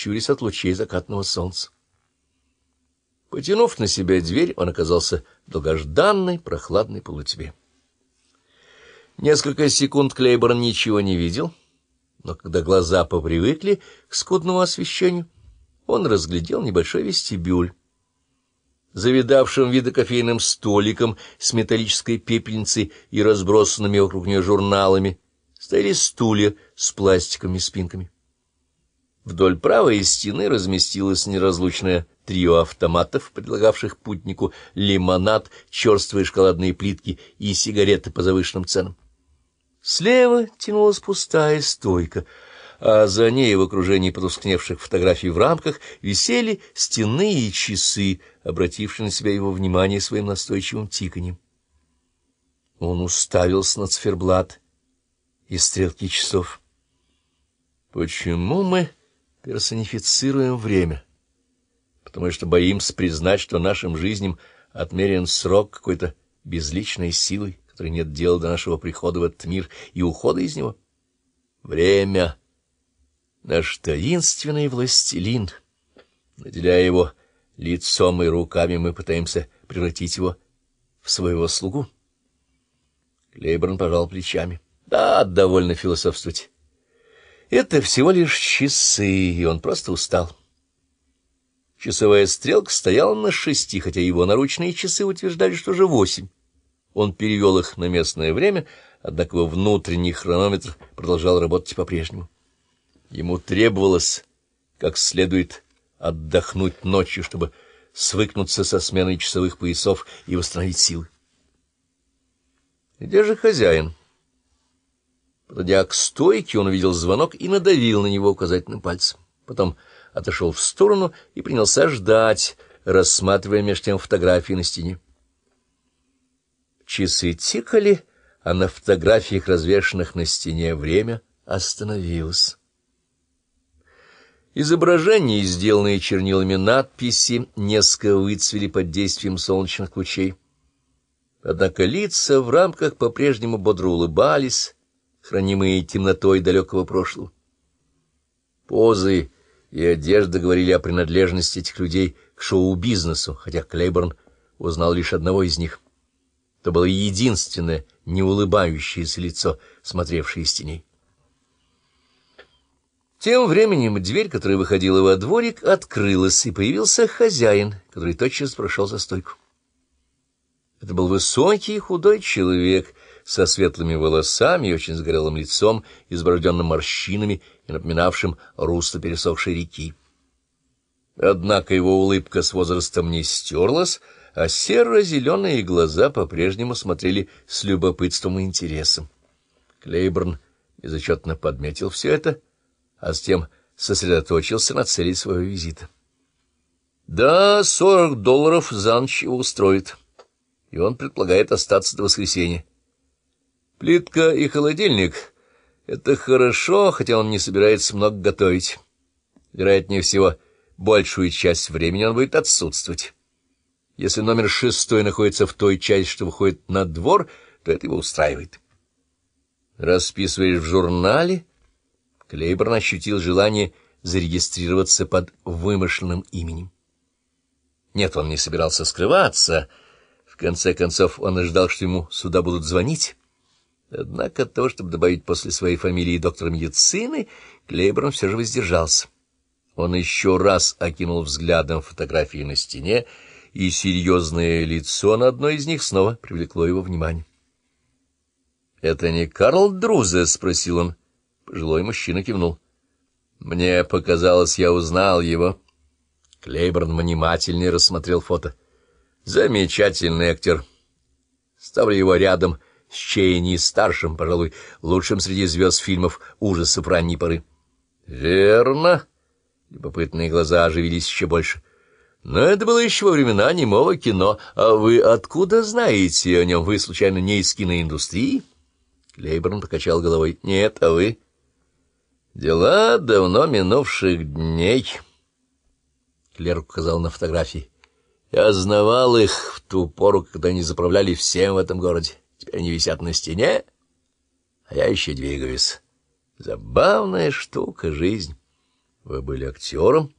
щурясь от лучей закатного солнца. Потянув на себя дверь, он оказался в долгожданной прохладной полутьме. Несколько секунд Клейборн ничего не видел, но когда глаза попривыкли к скудному освещению, он разглядел небольшой вестибюль. Завидавшим вида кофейным столиком с металлической пепельницей и разбросанными вокруг нее журналами стояли стулья с пластиковыми спинками. Вдоль правой стены разместилось неразлучное трио автоматов, предлагавших путнику лимонад, черствые шоколадные плитки и сигареты по завышенным ценам. Слева тянулась пустая стойка, а за ней в окружении потускневших фотографий в рамках висели стенные часы, обратившие на себя его внимание своим настойчивым тиканьем. Он уставился на циферблат и стрелки часов. Почему мы персонифицируем время? Потому что боимся признать, что нашим жизням отмерен срок какой-то безличной силой, которой нет дела до нашего прихода в этот мир и ухода из него. Время — наш таинственный властелин. Наделяя его лицом и руками, мы пытаемся превратить его в своего слугу. Клейборн пожал плечами. Да, довольно философствовать. Это всего лишь часы, и он просто устал. Часовая стрелка стояла на шести, хотя его наручные часы утверждали, что же восемь. Он перевел их на местное время, однако его внутренний хронометр продолжал работать по-прежнему. Ему требовалось как следует отдохнуть ночью, чтобы свыкнуться со сменой часовых поясов и восстановить силы. Где же хозяин? Подойдя к стойке, он увидел звонок и надавил на него указательным пальцем. Потом отошел в сторону и принялся ждать, рассматривая меж тем фотографии на стене. Часы тикали, а на фотографиях, развешанных на стене, время остановилось. Изображения, сделанные чернилами надписи, несколько выцвели под действием солнечных лучей. Однако лица в рамках по-прежнему бодро улыбались, хранимые темнотой далекого прошлого. Позы и одежда говорили о принадлежности этих людей к шоу-бизнесу, хотя Клейборн узнал лишь одного из них. Это было единственное неулыбающееся лицо, смотревшее из теней. Тем временем дверь, которая выходила во дворик, открылась, и появился хозяин, который тотчас прошел за стойку. Это был высокий худой человек со светлыми волосами и очень сгорелым лицом, изброжденным морщинами и напоминавшим русло пересохшей реки. Однако его улыбка с возрастом не стерлась, а серо-зеленые глаза по-прежнему смотрели с любопытством и интересом. Клейборн безотчетно подметил все это, а затем сосредоточился на цели своего визита. «Да, сорок долларов за ночь его устроит, и он предполагает остаться до воскресенья. Плитка и холодильник — это хорошо, хотя он не собирается много готовить. Вероятнее всего, большую часть времени он будет отсутствовать. Если номер шестой находится в той части, что выходит на двор, то это его устраивает. Расписываешь в журнале? Клейборн ощутил желание зарегистрироваться под вымышленным именем. Нет, он не собирался скрываться. Конце концов, он ожидал, что ему сюда будут звонить. Однако того, чтобы добавить после своей фамилии доктора медицины, Клейборн все же воздержался. Он еще раз окинул взглядом фотографии на стене, и серьезное лицо на одной из них снова привлекло его внимание. — Это не Карл Друзе? — спросил он. Пожилой мужчина кивнул. — Мне показалось, я узнал его. Клейборн внимательнее рассмотрел фото. — Замечательный актер. Ставлю его рядом — с Чейни старшим, пожалуй, лучшим среди звезд фильмов ужасов ранней поры. — Верно. Любопытные глаза оживились еще больше. — Но это было еще во времена немого кино. А вы откуда знаете о нем? Вы, случайно, не из киноиндустрии? Клейборн покачал головой. — Нет, а вы? — Дела давно минувших дней. Клерк указал на фотографии. — Я знавал их в ту пору, когда они заправляли всем в этом городе. Теперь они висят на стене, а я еще двигаюсь. Забавная штука жизнь. Вы были актером?